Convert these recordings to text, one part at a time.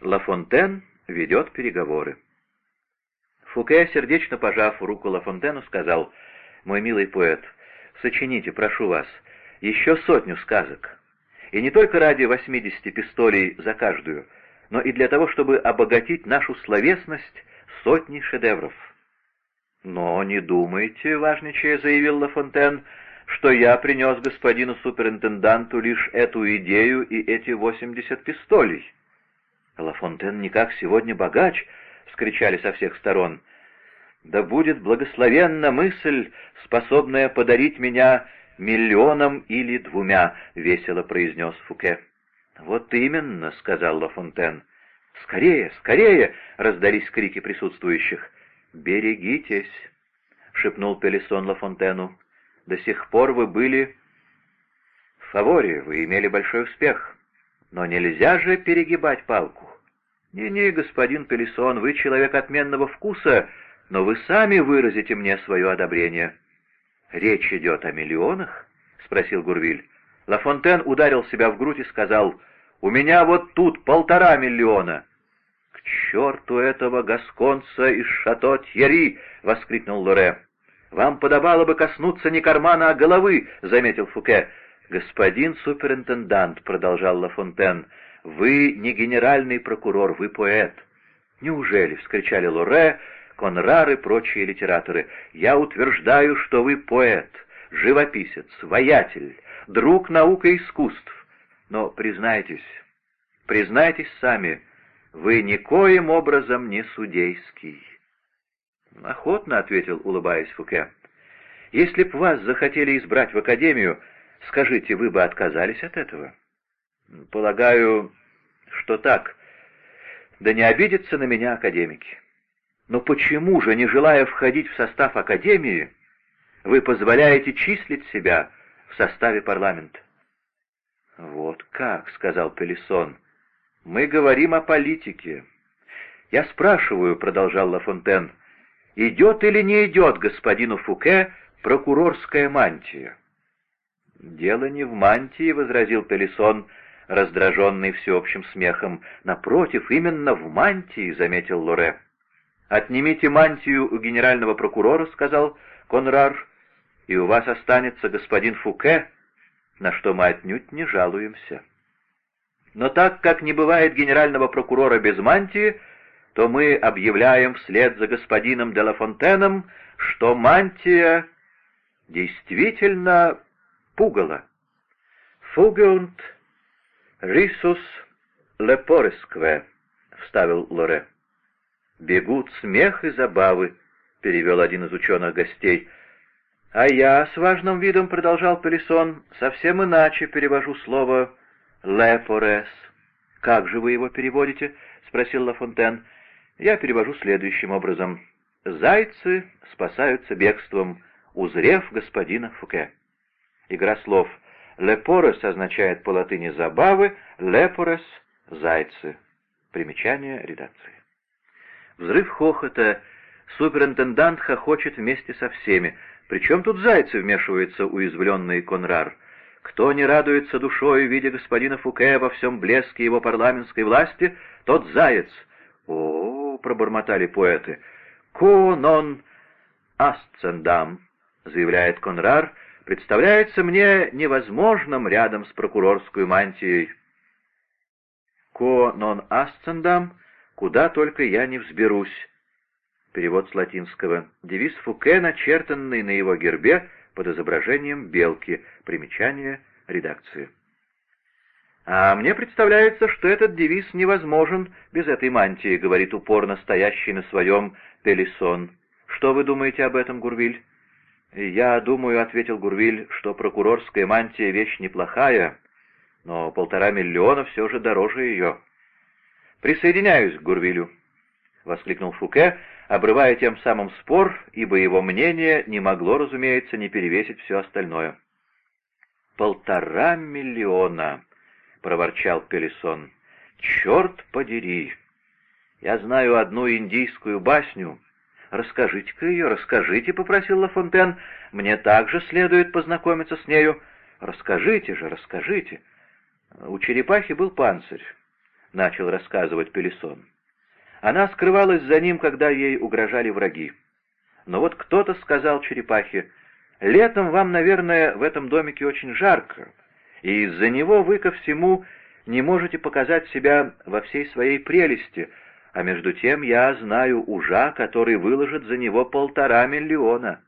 Лафонтен ведет переговоры. Фуке, сердечно пожав руку Лафонтену, сказал, «Мой милый поэт, сочините, прошу вас, еще сотню сказок. И не только ради 80 пистолей за каждую, но и для того, чтобы обогатить нашу словесность сотней шедевров». «Но не думайте, — важничая заявил Лафонтен, — что я принес господину суперинтенданту лишь эту идею и эти 80 пистолей». «Лафонтен никак сегодня богач!» — вскричали со всех сторон. «Да будет благословенна мысль, способная подарить меня миллионом или двумя», — весело произнес Фуке. «Вот именно», — сказал Лафонтен. «Скорее, скорее!» — раздались крики присутствующих. «Берегитесь!» — шепнул Пелесон Лафонтену. «До сих пор вы были в фаворе, вы имели большой успех. Но нельзя же перегибать палку. «Не-не, господин Пелесон, вы человек отменного вкуса, но вы сами выразите мне свое одобрение». «Речь идет о миллионах?» — спросил Гурвиль. Лафонтен ударил себя в грудь и сказал, «У меня вот тут полтора миллиона». «К черту этого гасконца из шато Тьерри!» — воскликнул Лоре. «Вам подобало бы коснуться не кармана, а головы», — заметил Фуке. «Господин суперинтендант», — продолжал Лафонтен, — «Вы не генеральный прокурор, вы поэт». «Неужели?» — вскричали Лоре, Конрар и прочие литераторы. «Я утверждаю, что вы поэт, живописец, воятель, друг наук и искусств. Но признайтесь, признайтесь сами, вы никоим образом не судейский». «Охотно», — ответил, улыбаясь Фуке. «Если б вас захотели избрать в академию, скажите, вы бы отказались от этого?» «Полагаю, что так. Да не обидятся на меня академики. Но почему же, не желая входить в состав академии, вы позволяете числить себя в составе парламента? «Вот как», — сказал Пелесон, — «мы говорим о политике». «Я спрашиваю», — продолжал Лафонтен, — «идет или не идет господину Фуке прокурорская мантия?» «Дело не в мантии», — возразил Пелесон, — раздраженный всеобщим смехом. «Напротив, именно в мантии», — заметил Лоре. «Отнимите мантию у генерального прокурора», — сказал Конрар, — «и у вас останется господин Фуке, на что мы отнюдь не жалуемся». Но так как не бывает генерального прокурора без мантии, то мы объявляем вслед за господином де Лафонтеном, что мантия действительно пугало. «Фугеунт «Рисус лепорескве», — вставил Лоре. «Бегут смех и забавы», — перевел один из ученых гостей. «А я с важным видом, — продолжал Пелесон, — совсем иначе перевожу слово «лепорес». «Как же вы его переводите?» — спросил Лафонтен. «Я перевожу следующим образом. Зайцы спасаются бегством, узрев господина Фуке». Игра слов — Лепорес означает по латыни «забавы», лепорес — «зайцы». Примечание редакции. Взрыв хохота. Суперинтендант хохочет вместе со всеми. Причем тут зайцы вмешивается уязвленный Конрар. Кто не радуется душой, видя господина Фуке во всем блеске его парламентской власти, тот заяц. О, пробормотали поэты. «Ко нон асцендам», — заявляет Конрар, — представляется мне невозможным рядом с прокурорской мантией. «Ко нон асцендам, куда только я не взберусь». Перевод с латинского. Девиз Фуке, начертанный на его гербе под изображением белки. Примечание редакции. «А мне представляется, что этот девиз невозможен без этой мантии», — говорит упорно стоящий на своем Пелисон. «Что вы думаете об этом, Гурвиль?» «Я думаю», — ответил Гурвиль, — «что прокурорская мантия — вещь неплохая, но полтора миллиона все же дороже ее». «Присоединяюсь к Гурвилю», — воскликнул Фуке, обрывая тем самым спор, ибо его мнение не могло, разумеется, не перевесить все остальное. «Полтора миллиона!» — проворчал Пелесон. «Черт подери! Я знаю одну индийскую басню» «Расскажите-ка ее, расскажите», — попросил Лафонтен. «Мне также следует познакомиться с нею». «Расскажите же, расскажите». У черепахи был панцирь. — начал рассказывать Пелесон. Она скрывалась за ним, когда ей угрожали враги. Но вот кто-то сказал черепахе, «Летом вам, наверное, в этом домике очень жарко, и из-за него вы ко всему не можете показать себя во всей своей прелести, а между тем я знаю ужа, который выложит за него полтора миллиона».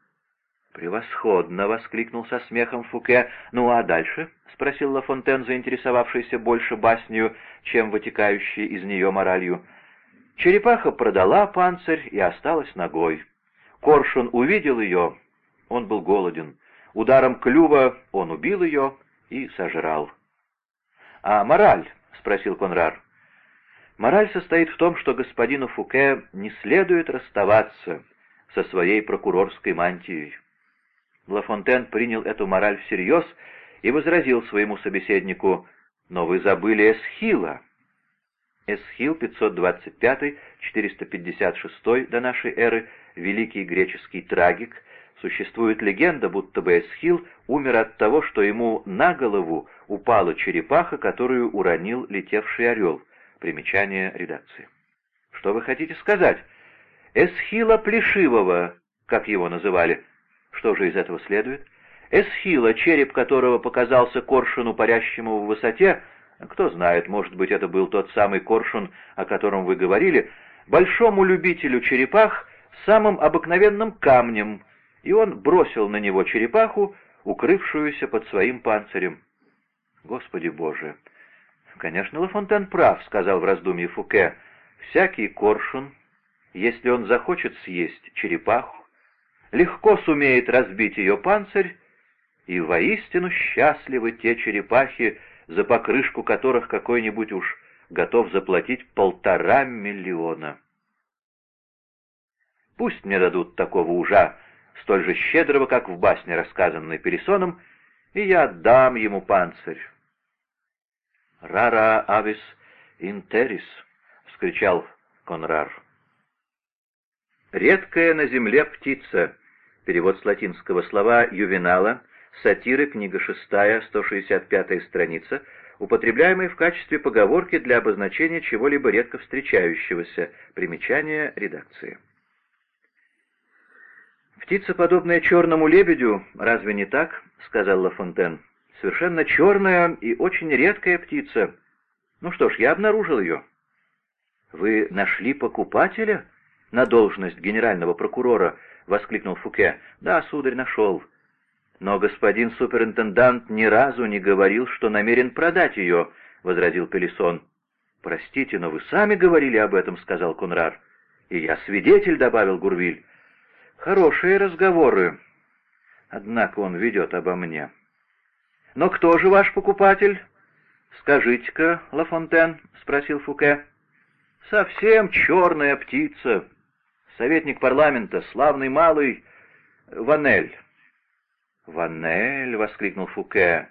«Превосходно!» — воскликнул со смехом Фуке. «Ну а дальше?» — спросил Лафонтен, заинтересовавшийся больше баснью, чем вытекающей из нее моралью. Черепаха продала панцирь и осталась ногой. Коршун увидел ее, он был голоден. Ударом клюва он убил ее и сожрал. «А мораль?» — спросил Конрар. «Мораль состоит в том, что господину Фуке не следует расставаться со своей прокурорской мантией». Лафонтен принял эту мораль всерьез и возразил своему собеседнику, «Но вы забыли Эсхила». Эсхил 525-456 до нашей эры, великий греческий трагик, существует легенда, будто бы Эсхил умер от того, что ему на голову упала черепаха, которую уронил летевший орел. Примечание редакции. Что вы хотите сказать? Эсхила Плешивого, как его называли. Что же из этого следует? Эсхила, череп которого показался коршуну, парящему в высоте, кто знает, может быть, это был тот самый коршун, о котором вы говорили, большому любителю черепах самым обыкновенным камнем, и он бросил на него черепаху, укрывшуюся под своим панцирем. Господи Боже! Конечно, Лафонтен прав, — сказал в раздумье Фуке. Всякий коршун, если он захочет съесть черепаху, легко сумеет разбить ее панцирь, и воистину счастливы те черепахи, за покрышку которых какой-нибудь уж готов заплатить полтора миллиона. Пусть мне дадут такого ужа, столь же щедрого, как в басне, рассказанной Пересоном, и я отдам ему панцирь. «Рара авис интерис», — вскричал Конрар. «Редкая на земле птица», перевод с латинского слова «ювенала», Сатиры, книга 6, 165 страница, употребляемые в качестве поговорки для обозначения чего-либо редко встречающегося. Примечание редакции. «Птица, подобная черному лебедю, разве не так?» — сказал Лафонтен. «Совершенно черная и очень редкая птица. Ну что ж, я обнаружил ее». «Вы нашли покупателя на должность генерального прокурора?» — воскликнул Фуке. «Да, сударь, нашел. «Но господин суперинтендант ни разу не говорил, что намерен продать ее», — возразил Пелесон. «Простите, но вы сами говорили об этом», — сказал Кунрар. «И я свидетель», — добавил Гурвиль. «Хорошие разговоры. Однако он ведет обо мне». «Но кто же ваш покупатель?» «Скажите-ка, Лафонтен», — спросил Фуке. «Совсем черная птица. Советник парламента, славный малый Ванель». «Ванель!» — воскликнул Фуке.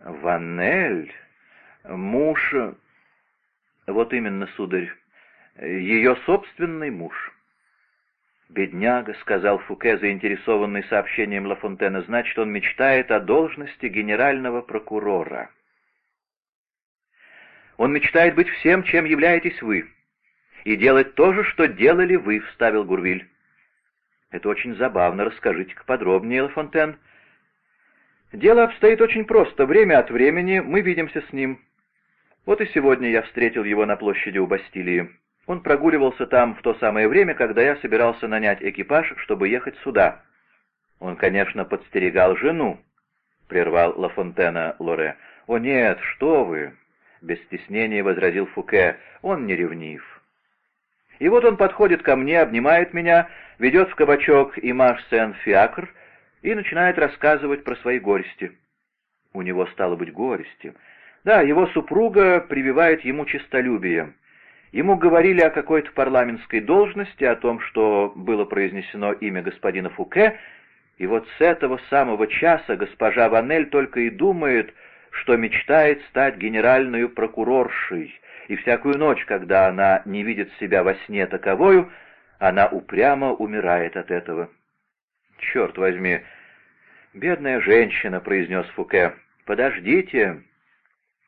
«Ванель? Муж...» «Вот именно, сударь, ее собственный муж». «Бедняга», — сказал Фуке, заинтересованный сообщением Лафонтена, — «значит, он мечтает о должности генерального прокурора». «Он мечтает быть всем, чем являетесь вы, и делать то же, что делали вы», — вставил Гурвиль. «Это очень забавно. Расскажите-ка подробнее, Лафонтен». «Дело обстоит очень просто. Время от времени мы видимся с ним. Вот и сегодня я встретил его на площади у Бастилии. Он прогуливался там в то самое время, когда я собирался нанять экипаж, чтобы ехать сюда. Он, конечно, подстерегал жену», — прервал Лафонтена Лоре. «О нет, что вы!» — без стеснения возразил Фуке. «Он не ревнив». И вот он подходит ко мне, обнимает меня, ведет в кабачок Имаш Сен-Фиакр и начинает рассказывать про свои горести. У него стало быть горести. Да, его супруга прививает ему честолюбие. Ему говорили о какой-то парламентской должности, о том, что было произнесено имя господина Фуке, и вот с этого самого часа госпожа Ванель только и думает, что мечтает стать генеральной прокуроршей, и всякую ночь, когда она не видит себя во сне таковою, она упрямо умирает от этого. «Черт возьми! Бедная женщина!» — произнес Фуке. «Подождите!»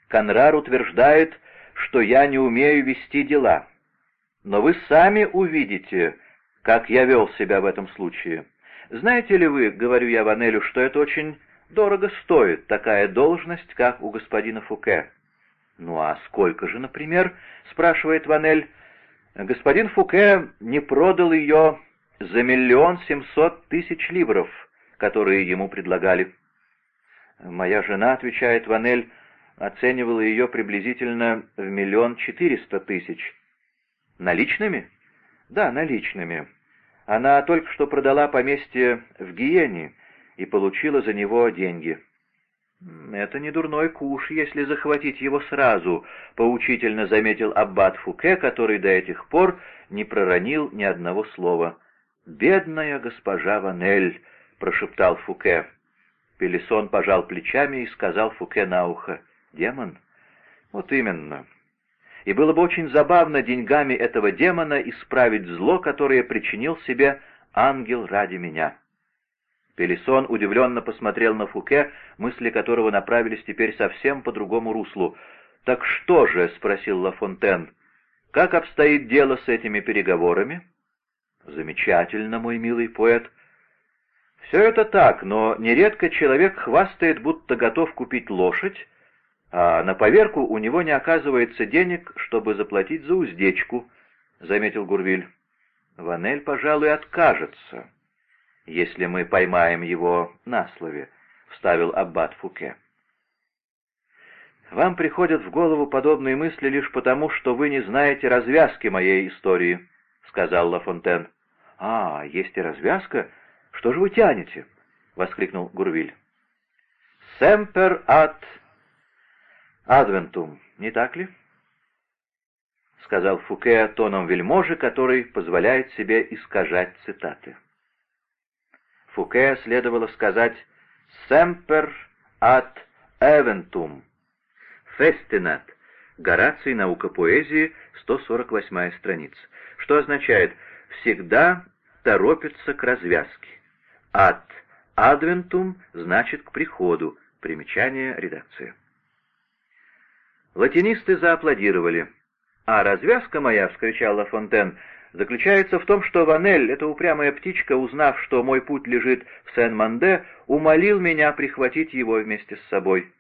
Конрар утверждает, что я не умею вести дела. Но вы сами увидите, как я вел себя в этом случае. Знаете ли вы, говорю я Ванелю, что это очень дорого стоит, такая должность, как у господина Фуке. «Ну а сколько же, например?» — спрашивает Ванель. «Господин Фуке не продал ее за миллион семьсот тысяч ливров, которые ему предлагали». «Моя жена, — отвечает Ванель, — оценивала ее приблизительно в миллион четыреста тысяч». «Наличными?» «Да, наличными. Она только что продала поместье в Гиене и получила за него деньги». «Это не дурной куш, если захватить его сразу», — поучительно заметил аббат Фуке, который до этих пор не проронил ни одного слова. «Бедная госпожа Ванель», — прошептал Фуке. Пелесон пожал плечами и сказал Фуке на ухо. «Демон?» «Вот именно. И было бы очень забавно деньгами этого демона исправить зло, которое причинил себе ангел ради меня». Пелесон удивленно посмотрел на Фуке, мысли которого направились теперь совсем по другому руслу. «Так что же?» — спросил Ла Фонтен. «Как обстоит дело с этими переговорами?» «Замечательно, мой милый поэт». «Все это так, но нередко человек хвастает, будто готов купить лошадь, а на поверку у него не оказывается денег, чтобы заплатить за уздечку», — заметил Гурвиль. «Ванель, пожалуй, откажется» если мы поймаем его на слове», — вставил аббат Фуке. «Вам приходят в голову подобные мысли лишь потому, что вы не знаете развязки моей истории», — сказал Ла Фонтен. «А, есть и развязка? Что же вы тянете?» — воскликнул Гурвиль. «Семпер ад адвентум, не так ли?» — сказал Фуке тоном вельможи, который позволяет себе искажать цитаты. Фуке следовало сказать «Semper ad eventum». Фестинат. Гораций. Наука поэзии. 148 страница. Что означает «всегда торопится к развязке». Ad adventum значит «к приходу». Примечание редакции. Латинисты зааплодировали. «А развязка моя!» — вскричал Ла Фонтен — заключается в том, что Ванель, эта упрямая птичка, узнав, что мой путь лежит в Сен-Манде, умолил меня прихватить его вместе с собой.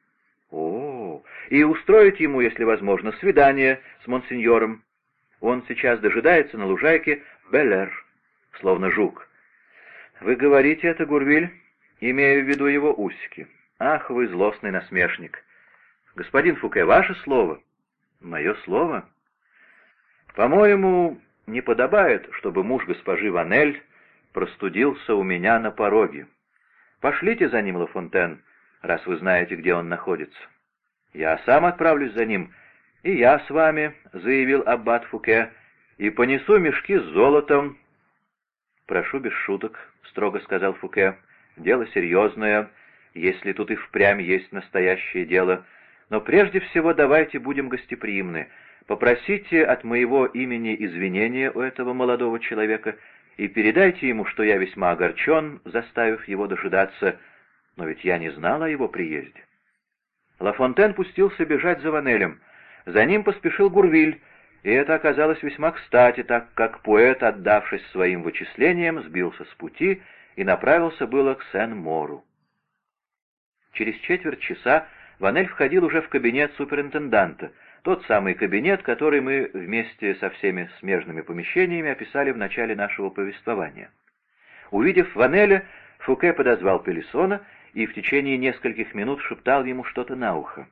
О, и устроить ему, если возможно, свидание с монсеньором. Он сейчас дожидается на лужайке Белер, словно жук. Вы говорите это, Гурвиль, имея в виду его усики. Ах, вы злостный насмешник. Господин Фуке, ваше слово? Мое слово? По-моему, не подобает, чтобы муж госпожи Ванель простудился у меня на пороге. Пошлите за ним, Лафонтен, раз вы знаете, где он находится. Я сам отправлюсь за ним, и я с вами, — заявил аббат Фуке, — и понесу мешки с золотом. Прошу без шуток, — строго сказал Фуке, — дело серьезное, если тут и впрямь есть настоящее дело, но прежде всего давайте будем гостеприимны, — Попросите от моего имени извинения у этого молодого человека и передайте ему, что я весьма огорчен, заставив его дожидаться, но ведь я не знал о его приезде. Лафонтен пустился бежать за Ванелем. За ним поспешил Гурвиль, и это оказалось весьма кстати, так как поэт, отдавшись своим вычислениям, сбился с пути и направился было к Сен-Мору. Через четверть часа Ванель входил уже в кабинет суперинтенданта — тот самый кабинет, который мы вместе со всеми смежными помещениями описали в начале нашего повествования. Увидев Ванеля, Фуке подозвал Пелесона и в течение нескольких минут шептал ему что-то на ухо.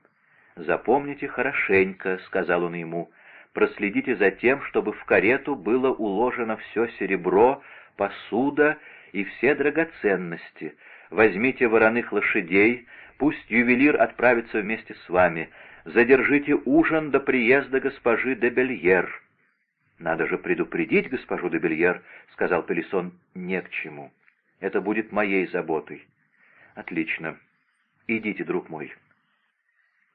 «Запомните хорошенько», — сказал он ему, — «проследите за тем, чтобы в карету было уложено все серебро, посуда и все драгоценности. Возьмите вороных лошадей, пусть ювелир отправится вместе с вами, задержите ужин до приезда госпожи де Бельер». «Надо же предупредить госпожу де Бельер», — сказал Пелесон, — «не к чему. Это будет моей заботой». «Отлично. Идите, друг мой».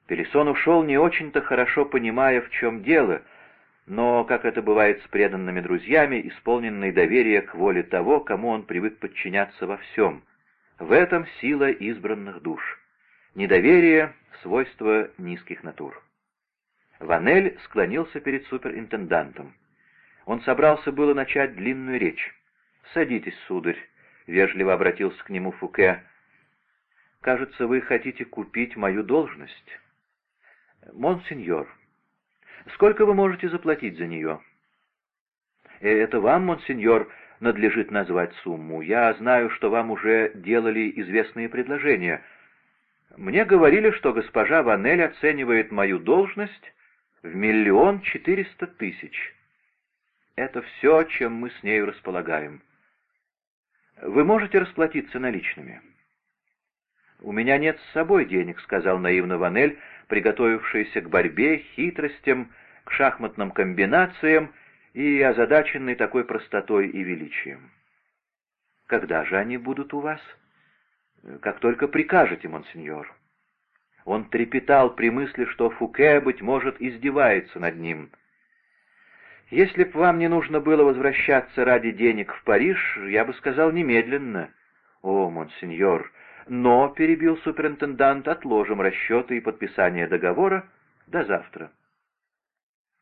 Пелесон ушел, не очень-то хорошо понимая, в чем дело, но, как это бывает с преданными друзьями, исполненный доверия к воле того, кому он привык подчиняться во всем. В этом сила избранных душ. Недоверие — свойство низких натур. Ванель склонился перед суперинтендантом. Он собрался было начать длинную речь. «Садитесь, сударь», — вежливо обратился к нему Фуке. «Кажется, вы хотите купить мою должность». «Монсеньор, сколько вы можете заплатить за нее?» «Э, «Это вам, монсеньор, надлежит назвать сумму. Я знаю, что вам уже делали известные предложения. Мне говорили, что госпожа Ванель оценивает мою должность в миллион четыреста тысяч. Это все, чем мы с нею располагаем. Вы можете расплатиться наличными?» «У меня нет с собой денег», — сказал наивно Ванель, приготовившийся к борьбе, хитростям, к шахматным комбинациям и озадаченный такой простотой и величием. «Когда же они будут у вас?» «Как только прикажете, монсеньор». Он трепетал при мысли, что Фуке, быть может, издевается над ним. «Если б вам не нужно было возвращаться ради денег в Париж, я бы сказал немедленно». «О, монсеньор!» «Но», — перебил суперинтендант, — «отложим расчеты и подписание договора до завтра».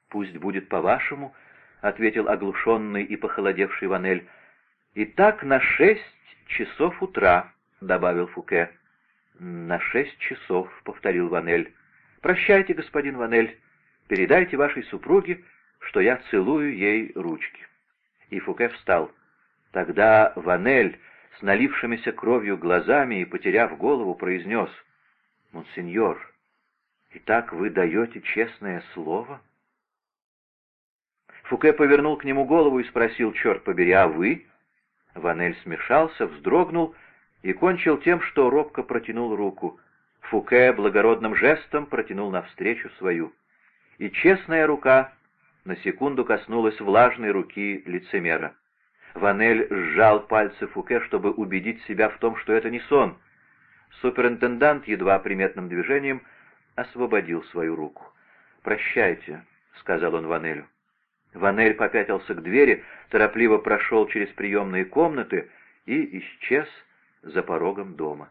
«Пусть будет по-вашему», — ответил оглушенный и похолодевший Ванель. «Итак, на шесть часов утра», — добавил Фуке. «На шесть часов», — повторил Ванель. «Прощайте, господин Ванель. Передайте вашей супруге, что я целую ей ручки». И Фуке встал. Тогда Ванель, с налившимися кровью глазами и потеряв голову, произнес, «Монсеньор, итак вы даете честное слово?» Фуке повернул к нему голову и спросил, «Черт побери, а вы?» Ванель смешался, вздрогнул и кончил тем, что робко протянул руку. Фуке благородным жестом протянул навстречу свою. И честная рука на секунду коснулась влажной руки лицемера. Ванель сжал пальцы Фуке, чтобы убедить себя в том, что это не сон. Суперинтендант едва приметным движением освободил свою руку. «Прощайте», — сказал он Ванелю. Ванель попятился к двери, торопливо прошел через приемные комнаты и исчез за порогом дома.